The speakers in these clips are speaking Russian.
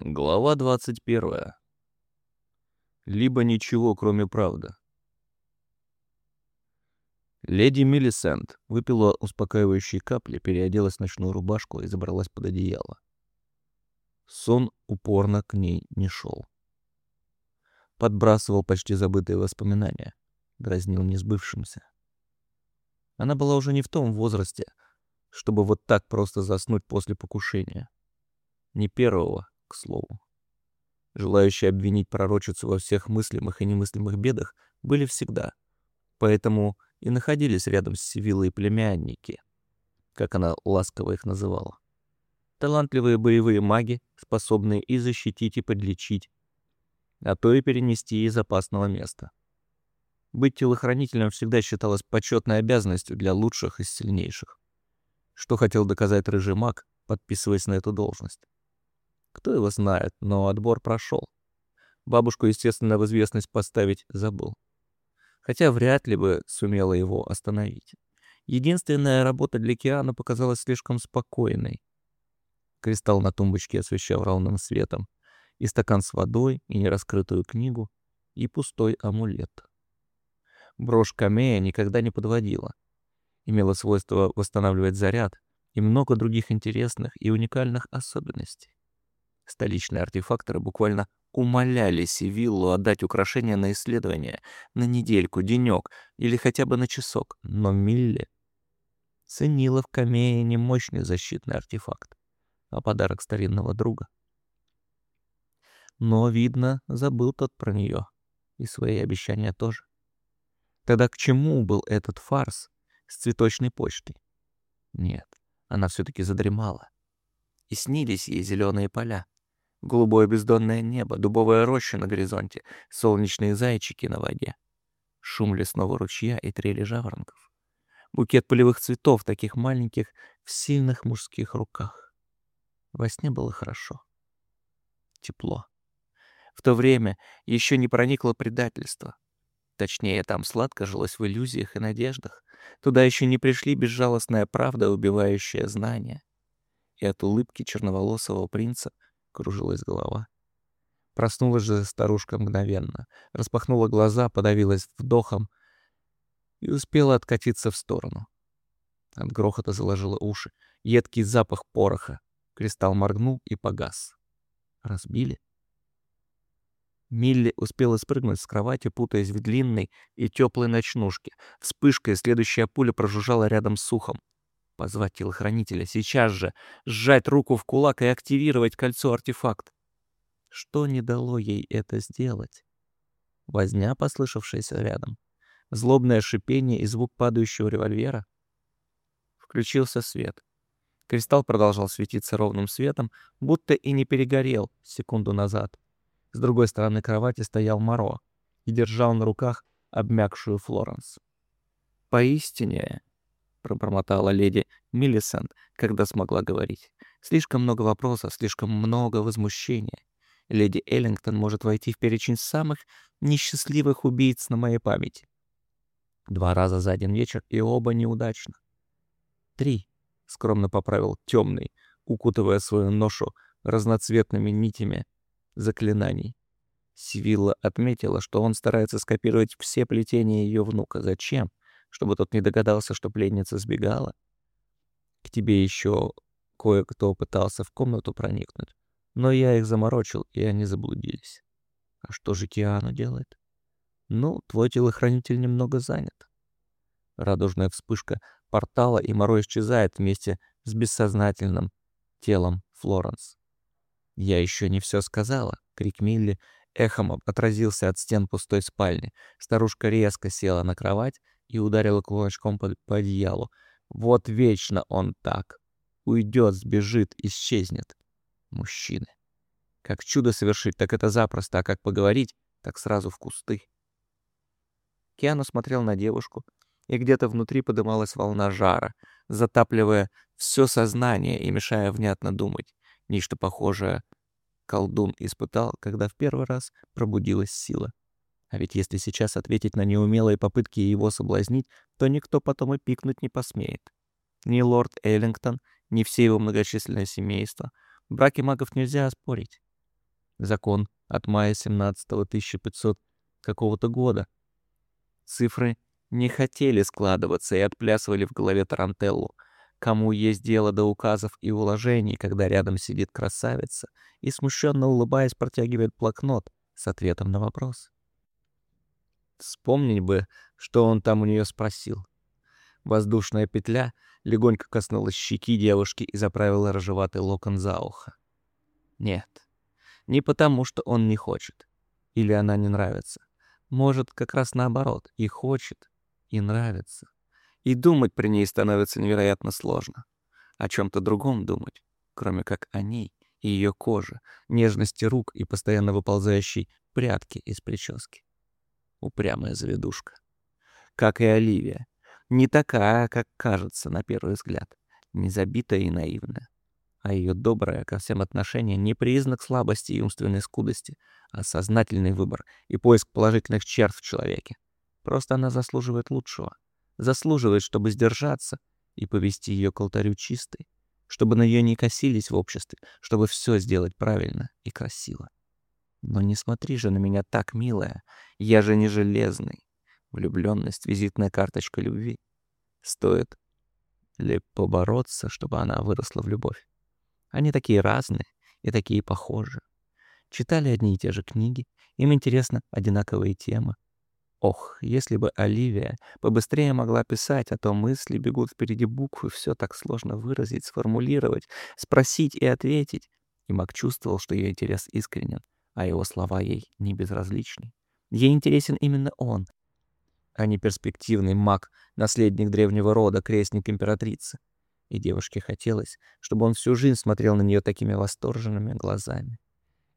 Глава 21. Либо ничего, кроме правды. Леди Миллисент выпила успокаивающие капли, переоделась в ночную рубашку и забралась под одеяло. Сон упорно к ней не шел. Подбрасывал почти забытые воспоминания, дразнил несбывшимся. Она была уже не в том возрасте, чтобы вот так просто заснуть после покушения. Не первого, к слову. Желающие обвинить пророчицу во всех мыслимых и немыслимых бедах были всегда. Поэтому и находились рядом с Сивиллой племянники, как она ласково их называла. Талантливые боевые маги, способные и защитить, и подлечить, а то и перенести из опасного места. Быть телохранителем всегда считалось почетной обязанностью для лучших из сильнейших. Что хотел доказать рыжий маг, подписываясь на эту должность. Кто его знает, но отбор прошел. Бабушку, естественно, в известность поставить забыл. Хотя вряд ли бы сумела его остановить. Единственная работа для Киана показалась слишком спокойной. Кристалл на тумбочке освещал ровным светом. И стакан с водой, и нераскрытую книгу, и пустой амулет. Брошь Камея никогда не подводила. Имела свойство восстанавливать заряд и много других интересных и уникальных особенностей. Столичные артефакторы буквально умоляли Сивиллу отдать украшения на исследование на недельку, денек или хотя бы на часок, но Милли ценила в Камее не мощный защитный артефакт, а подарок старинного друга. Но, видно, забыл тот про нее и свои обещания тоже. Тогда к чему был этот фарс с цветочной почтой? Нет, она все-таки задремала. И снились ей зеленые поля. Голубое бездонное небо, дубовая роща на горизонте, солнечные зайчики на воде. Шум лесного ручья и трели жаворонков. Букет полевых цветов, таких маленьких, в сильных мужских руках. Во сне было хорошо. Тепло. В то время еще не проникло предательство. Точнее, там сладко жилось в иллюзиях и надеждах. Туда еще не пришли безжалостная правда, убивающая знания. И от улыбки черноволосого принца — кружилась голова. Проснулась же старушка мгновенно, распахнула глаза, подавилась вдохом и успела откатиться в сторону. От грохота заложила уши, едкий запах пороха. Кристалл моргнул и погас. Разбили? Милли успела спрыгнуть с кровати, путаясь в длинной и теплой ночнушке. Вспышкой следующая пуля прожужжала рядом с ухом. Позвать телохранителя сейчас же, сжать руку в кулак и активировать кольцо-артефакт. Что не дало ей это сделать? Возня, послышавшаяся рядом. Злобное шипение и звук падающего револьвера. Включился свет. Кристалл продолжал светиться ровным светом, будто и не перегорел секунду назад. С другой стороны кровати стоял Моро и держал на руках обмякшую Флоренс. Поистине, пробормотала леди Миллисент, когда смогла говорить. Слишком много вопросов, слишком много возмущения. Леди Эллингтон может войти в перечень самых несчастливых убийц на моей памяти. Два раза за один вечер, и оба неудачно. Три, скромно поправил темный, укутывая свою ношу разноцветными нитями заклинаний. Сивилла отметила, что он старается скопировать все плетения ее внука. Зачем? Чтобы тот не догадался, что пленница сбегала. К тебе еще кое-кто пытался в комнату проникнуть, но я их заморочил, и они заблудились. А что же Киану делает? Ну, твой телохранитель немного занят. Радужная вспышка портала, и Моро исчезает вместе с бессознательным телом Флоренс. «Я еще не все сказала!» — крик Милли эхом отразился от стен пустой спальни. Старушка резко села на кровать и ударила кулачком по, по одеялу. Вот вечно он так. Уйдет, сбежит, исчезнет. Мужчины. Как чудо совершить, так это запросто, а как поговорить, так сразу в кусты. Киану смотрел на девушку, и где-то внутри подымалась волна жара, затапливая все сознание и мешая внятно думать. Нечто похожее колдун испытал, когда в первый раз пробудилась сила. А ведь если сейчас ответить на неумелые попытки его соблазнить, то никто потом и пикнуть не посмеет. Ни лорд Эллингтон, ни все его многочисленное семейство. Браки магов нельзя оспорить. Закон от мая 17 1500 какого-то года. Цифры не хотели складываться и отплясывали в голове Тарантеллу. Кому есть дело до указов и уложений, когда рядом сидит красавица и, смущенно улыбаясь, протягивает блокнот с ответом на вопрос. Вспомнить бы, что он там у нее спросил. Воздушная петля легонько коснулась щеки девушки и заправила рыжеватый локон за ухо. Нет, не потому, что он не хочет. Или она не нравится. Может, как раз наоборот, и хочет, и нравится. И думать при ней становится невероятно сложно. О чем-то другом думать, кроме как о ней и ее коже, нежности рук и постоянно выползающей прятки из прически. Упрямая заведушка. Как и Оливия. Не такая, как кажется на первый взгляд. Не забитая и наивная а ее доброе ко всем отношение не признак слабости и умственной скудости, а сознательный выбор и поиск положительных черт в человеке. Просто она заслуживает лучшего. Заслуживает, чтобы сдержаться и повести ее к алтарю чистой, чтобы на нее не косились в обществе, чтобы все сделать правильно и красиво. Но не смотри же на меня так, милая, я же не железный. Влюбленность — визитная карточка любви. Стоит ли побороться, чтобы она выросла в любовь? Они такие разные и такие похожи. Читали одни и те же книги, им интересны одинаковые темы. Ох, если бы Оливия побыстрее могла писать, а то мысли бегут впереди буквы, все так сложно выразить, сформулировать, спросить и ответить. И Мак чувствовал, что ее интерес искренен, а его слова ей не безразличны. Ей интересен именно он, а не перспективный маг, наследник древнего рода, крестник императрицы и девушке хотелось, чтобы он всю жизнь смотрел на нее такими восторженными глазами.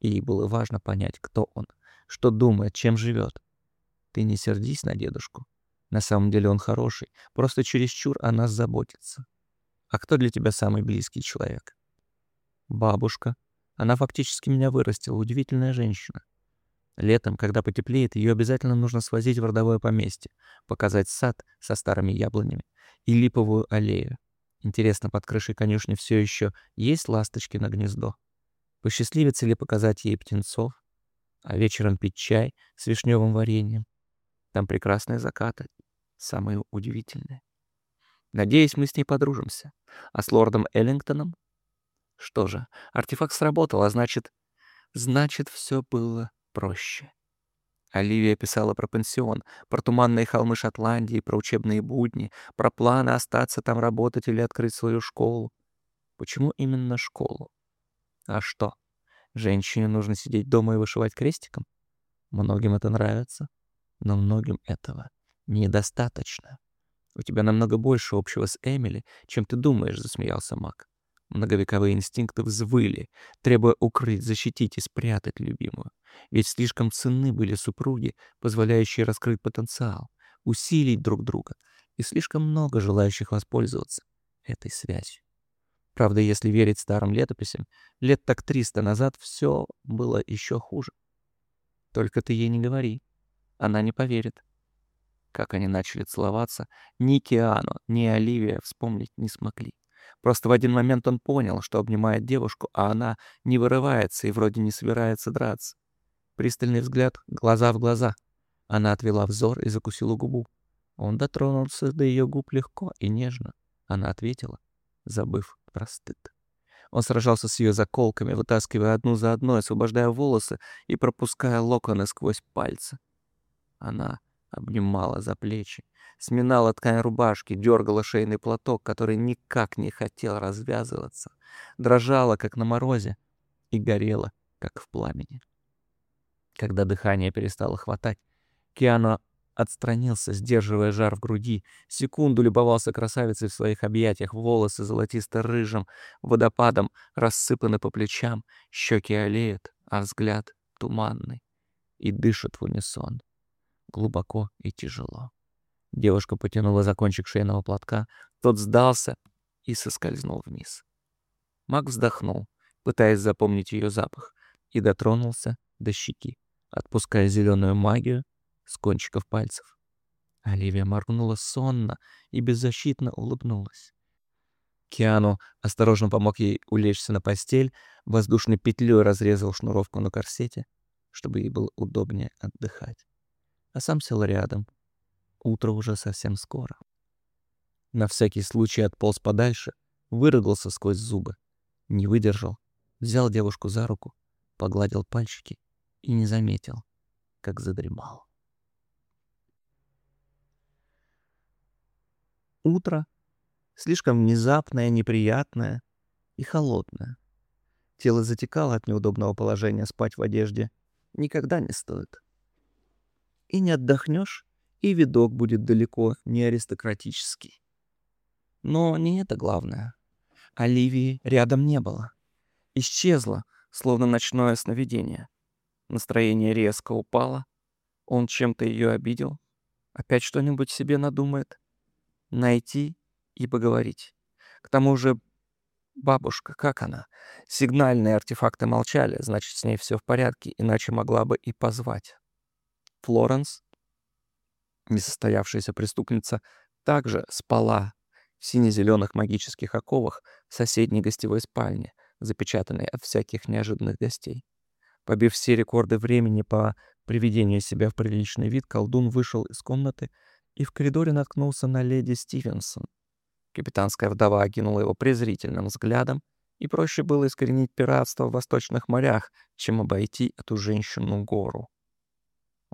И ей было важно понять, кто он, что думает, чем живет. Ты не сердись на дедушку. На самом деле он хороший, просто чересчур о нас заботится. А кто для тебя самый близкий человек? Бабушка. Она фактически меня вырастила, удивительная женщина. Летом, когда потеплеет, ее обязательно нужно свозить в родовое поместье, показать сад со старыми яблонями и липовую аллею. Интересно, под крышей конюшни все еще есть ласточки на гнездо? Посчастливится ли показать ей птенцов? А вечером пить чай с вишневым вареньем? Там прекрасные закаты, самые удивительные. Надеюсь, мы с ней подружимся. А с лордом Эллингтоном? Что же, артефакт сработал, а значит... Значит, все было проще. Оливия писала про пансион, про туманные холмы Шотландии, про учебные будни, про планы остаться там работать или открыть свою школу. Почему именно школу? А что? Женщине нужно сидеть дома и вышивать крестиком? Многим это нравится, но многим этого недостаточно. У тебя намного больше общего с Эмили, чем ты думаешь, засмеялся Мак. Многовековые инстинкты взвыли, требуя укрыть, защитить и спрятать любимую. Ведь слишком ценны были супруги, позволяющие раскрыть потенциал, усилить друг друга, и слишком много желающих воспользоваться этой связью. Правда, если верить старым летописям, лет так триста назад все было еще хуже. Только ты ей не говори, она не поверит. Как они начали целоваться, ни Киану, ни Оливия вспомнить не смогли. Просто в один момент он понял, что обнимает девушку, а она не вырывается и вроде не собирается драться. Пристальный взгляд, глаза в глаза. Она отвела взор и закусила губу. Он дотронулся до ее губ легко и нежно. Она ответила, забыв про стыд. Он сражался с ее заколками, вытаскивая одну за одной, освобождая волосы и пропуская локоны сквозь пальцы. Она обнимала за плечи, сминала ткань рубашки, дергала шейный платок, который никак не хотел развязываться, дрожала, как на морозе, и горела, как в пламени. Когда дыхание перестало хватать, Киано отстранился, сдерживая жар в груди, секунду любовался красавицей в своих объятиях, волосы золотисто-рыжим, водопадом рассыпаны по плечам, щеки олеют, а взгляд туманный и дышит в унисон, глубоко и тяжело. Девушка потянула за кончик шейного платка, тот сдался и соскользнул вниз. Маг вздохнул, пытаясь запомнить ее запах, и дотронулся до щеки, отпуская зеленую магию с кончиков пальцев. Оливия моргнула сонно и беззащитно улыбнулась. Киану осторожно помог ей улечься на постель, воздушной петлей разрезал шнуровку на корсете, чтобы ей было удобнее отдыхать. А сам сел рядом. Утро уже совсем скоро. На всякий случай отполз подальше, выругался сквозь зубы. Не выдержал, взял девушку за руку, погладил пальчики и не заметил, как задремал. Утро слишком внезапное, неприятное и холодное. Тело затекало от неудобного положения спать в одежде. Никогда не стоит. И не отдохнешь, и видок будет далеко не аристократический. Но не это главное. Оливии рядом не было. Исчезла, словно ночное сновидение. Настроение резко упало. Он чем-то ее обидел. Опять что-нибудь себе надумает. Найти и поговорить. К тому же бабушка, как она? Сигнальные артефакты молчали, значит, с ней все в порядке, иначе могла бы и позвать. Флоренс, несостоявшаяся преступница, также спала в сине-зеленых магических оковах в соседней гостевой спальне, запечатанной от всяких неожиданных гостей. Побив все рекорды времени по приведению себя в приличный вид, колдун вышел из комнаты и в коридоре наткнулся на леди Стивенсон, Капитанская вдова окинула его презрительным взглядом, и проще было искоренить пиратство в восточных морях, чем обойти эту женщину гору.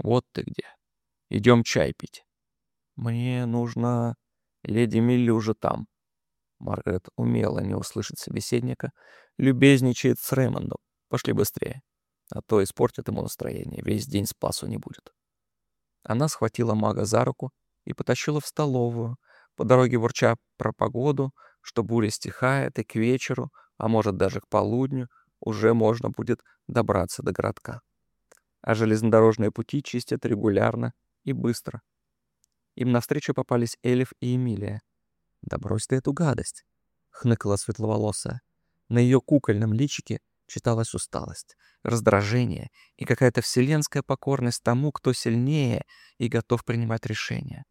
«Вот ты где. Идем чай пить». «Мне нужно... Леди Милли уже там». Маргарет умела не услышать собеседника, любезничает с Рэймондом. Пошли быстрее, а то испортит ему настроение, весь день спасу не будет. Она схватила мага за руку и потащила в столовую, по дороге бурча про погоду, что буря стихает, и к вечеру, а может даже к полудню, уже можно будет добраться до городка. А железнодорожные пути чистят регулярно и быстро. Им навстречу попались Элиф и Эмилия. «Да брось ты эту гадость!» — хныкала светловолосая. На ее кукольном личике читалась усталость, раздражение и какая-то вселенская покорность тому, кто сильнее и готов принимать решения.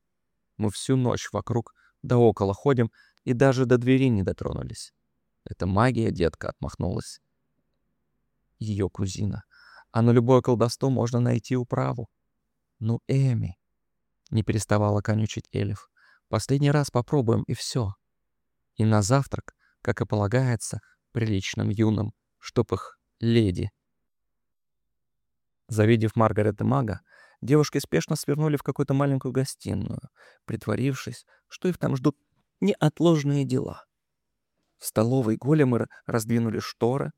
Мы всю ночь вокруг да около ходим и даже до двери не дотронулись. Это магия, детка, отмахнулась. Ее кузина. А на любое колдовство можно найти управу. Ну, Эми. Не переставала конючить Элиф. Последний раз попробуем, и все. И на завтрак, как и полагается, приличным юным, чтоб их леди. Завидев Маргарет и мага, Девушки спешно свернули в какую-то маленькую гостиную, притворившись, что их там ждут неотложные дела. В столовой големы раздвинули шторы,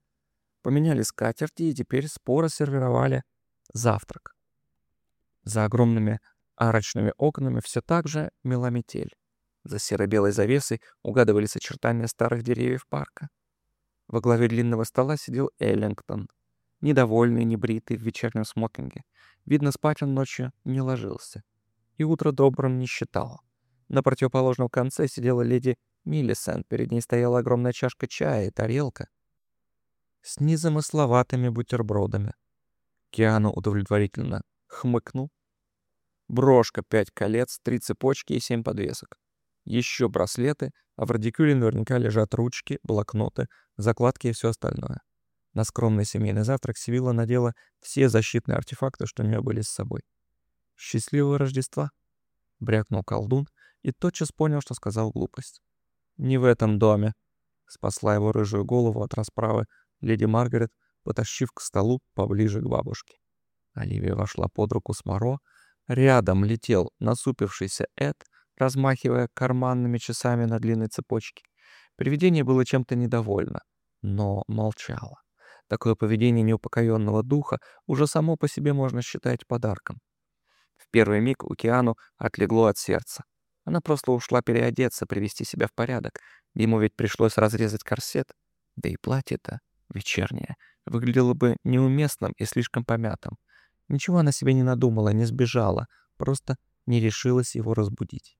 поменяли скатерти и теперь споро сервировали завтрак. За огромными арочными окнами все так же мела метель. За серо-белой завесой угадывались очертания старых деревьев парка. Во главе длинного стола сидел Эллингтон, недовольный, небритый, в вечернем смокинге. Видно, спать он ночью не ложился. И утро добрым не считал. На противоположном конце сидела леди Миллисент, перед ней стояла огромная чашка чая и тарелка с незамысловатыми бутербродами. Киану удовлетворительно хмыкнул. Брошка, пять колец, три цепочки и семь подвесок. Еще браслеты, а в радикюле наверняка лежат ручки, блокноты, закладки и все остальное. На скромный семейный завтрак Сивилла надела все защитные артефакты, что у нее были с собой. «Счастливого Рождества!» — брякнул колдун и тотчас понял, что сказал глупость. «Не в этом доме!» — спасла его рыжую голову от расправы леди Маргарет, потащив к столу поближе к бабушке. Оливия вошла под руку с Моро. Рядом летел насупившийся Эд, размахивая карманными часами на длинной цепочке. Привидение было чем-то недовольно, но молчало. Такое поведение неупокоенного духа уже само по себе можно считать подарком. В первый миг у Киану отлегло от сердца. Она просто ушла переодеться, привести себя в порядок. Ему ведь пришлось разрезать корсет. Да и платье-то вечернее выглядело бы неуместным и слишком помятым. Ничего она себе не надумала, не сбежала, просто не решилась его разбудить.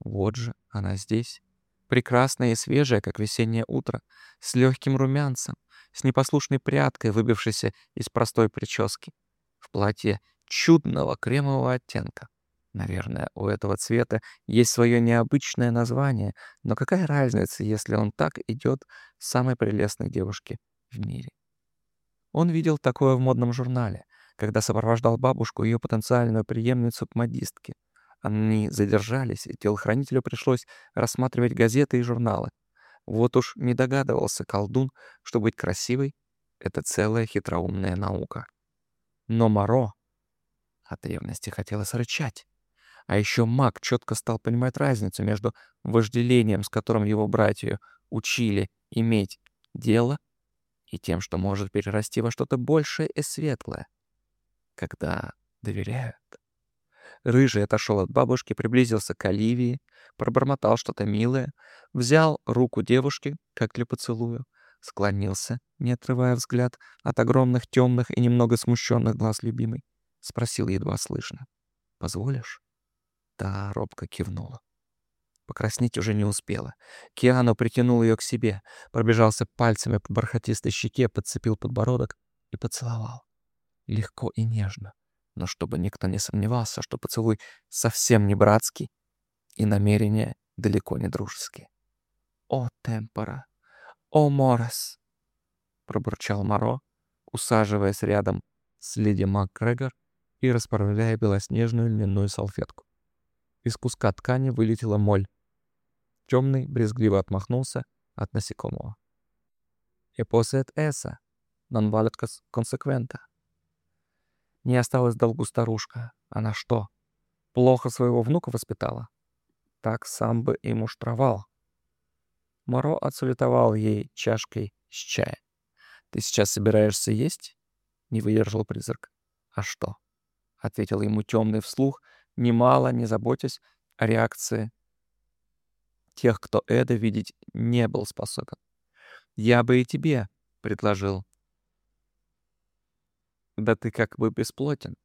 Вот же она здесь, прекрасная и свежая, как весеннее утро, с легким румянцем, с непослушной прядкой, выбившейся из простой прически, в платье чудного кремового оттенка. Наверное, у этого цвета есть свое необычное название, но какая разница, если он так идет самой прелестной девушке в мире? Он видел такое в модном журнале, когда сопровождал бабушку и ее потенциальную преемницу к модистке. Они задержались, и телохранителю пришлось рассматривать газеты и журналы. Вот уж не догадывался колдун, что быть красивой — это целая хитроумная наука. Но Моро от ревности хотелось рычать. А еще маг четко стал понимать разницу между вожделением, с которым его братья учили иметь дело, и тем, что может перерасти во что-то большее и светлое, когда доверяют. Рыжий отошел от бабушки, приблизился к Оливии, пробормотал что-то милое, взял руку девушки, как для поцелуя, склонился, не отрывая взгляд от огромных темных и немного смущенных глаз любимой, спросил едва слышно. «Позволишь?» Та робко кивнула. Покраснеть уже не успела. Киану притянул ее к себе, пробежался пальцами по бархатистой щеке, подцепил подбородок и поцеловал. Легко и нежно, но чтобы никто не сомневался, что поцелуй совсем не братский и намерения далеко не дружеские. «О, темпора! О, морес!» — пробурчал Моро, усаживаясь рядом с леди МакГрегор и расправляя белоснежную льняную салфетку. Из куска ткани вылетела моль, Темный брезгливо отмахнулся от насекомого. «И после эса, non valet consequenta». Не осталось долгу старушка. Она что, плохо своего внука воспитала? Так сам бы и муштровал. Моро отсулетовал ей чашкой с чаем. «Ты сейчас собираешься есть?» — не выдержал призрак. «А что?» — ответил ему темный вслух, немало не заботясь о реакции тех, кто это видеть не был способен. Я бы и тебе предложил. Да ты как бы бесплотен.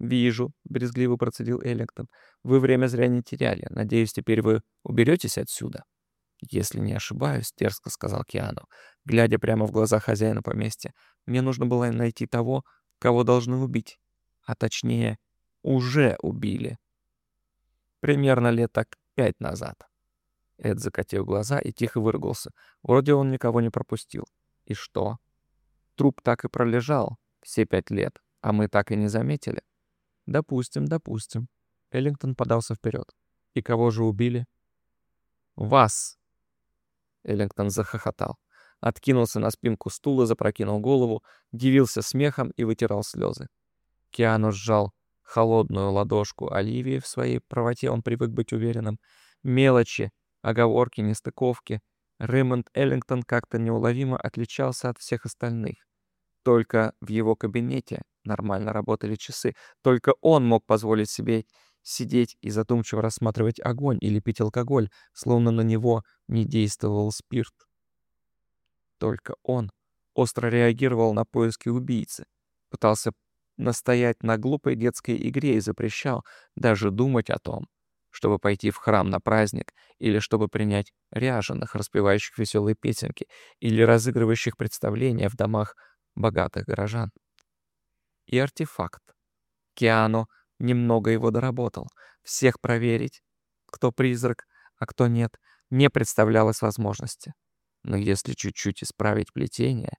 «Вижу», — брезгливо процедил Эллингтон. «Вы время зря не теряли. Надеюсь, теперь вы уберетесь отсюда?» «Если не ошибаюсь», — дерзко сказал Киану, глядя прямо в глаза хозяина поместья, «мне нужно было найти того, кого должны убить. А точнее, уже убили. Примерно лет так пять назад». Эд закатил глаза и тихо выругался. Вроде он никого не пропустил. И что? Труп так и пролежал все пять лет, а мы так и не заметили. Допустим, допустим. Эллингтон подался вперед. И кого же убили? Вас! Эллингтон захохотал. Откинулся на спинку стула, запрокинул голову, дивился смехом и вытирал слезы. Киану сжал холодную ладошку Оливии в своей правоте, он привык быть уверенным. Мелочи оговорки, нестыковки. Рэймонд Эллингтон как-то неуловимо отличался от всех остальных. Только в его кабинете нормально работали часы. Только он мог позволить себе сидеть и задумчиво рассматривать огонь или пить алкоголь, словно на него не действовал спирт. Только он остро реагировал на поиски убийцы, пытался настоять на глупой детской игре и запрещал даже думать о том, чтобы пойти в храм на праздник, или чтобы принять ряженых, распевающих веселые песенки, или разыгрывающих представления в домах богатых горожан. И артефакт. Киано немного его доработал. Всех проверить, кто призрак, а кто нет, не представлялось возможности. Но если чуть-чуть исправить плетение,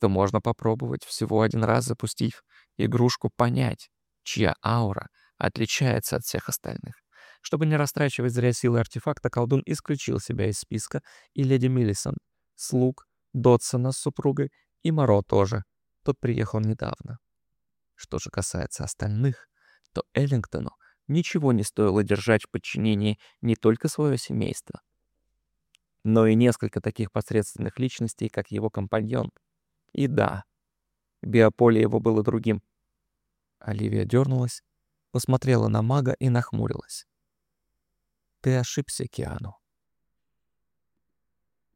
то можно попробовать всего один раз запустив игрушку понять, чья аура отличается от всех остальных. Чтобы не растрачивать зря силы артефакта, колдун исключил себя из списка и леди Миллисон, слуг, Дотсона с супругой и Моро тоже. Тот приехал недавно. Что же касается остальных, то Эллингтону ничего не стоило держать в подчинении не только свое семейство, но и несколько таких посредственных личностей, как его компаньон. И да, биополе его было другим. Оливия дернулась, посмотрела на мага и нахмурилась. Ты ошибся, Киану.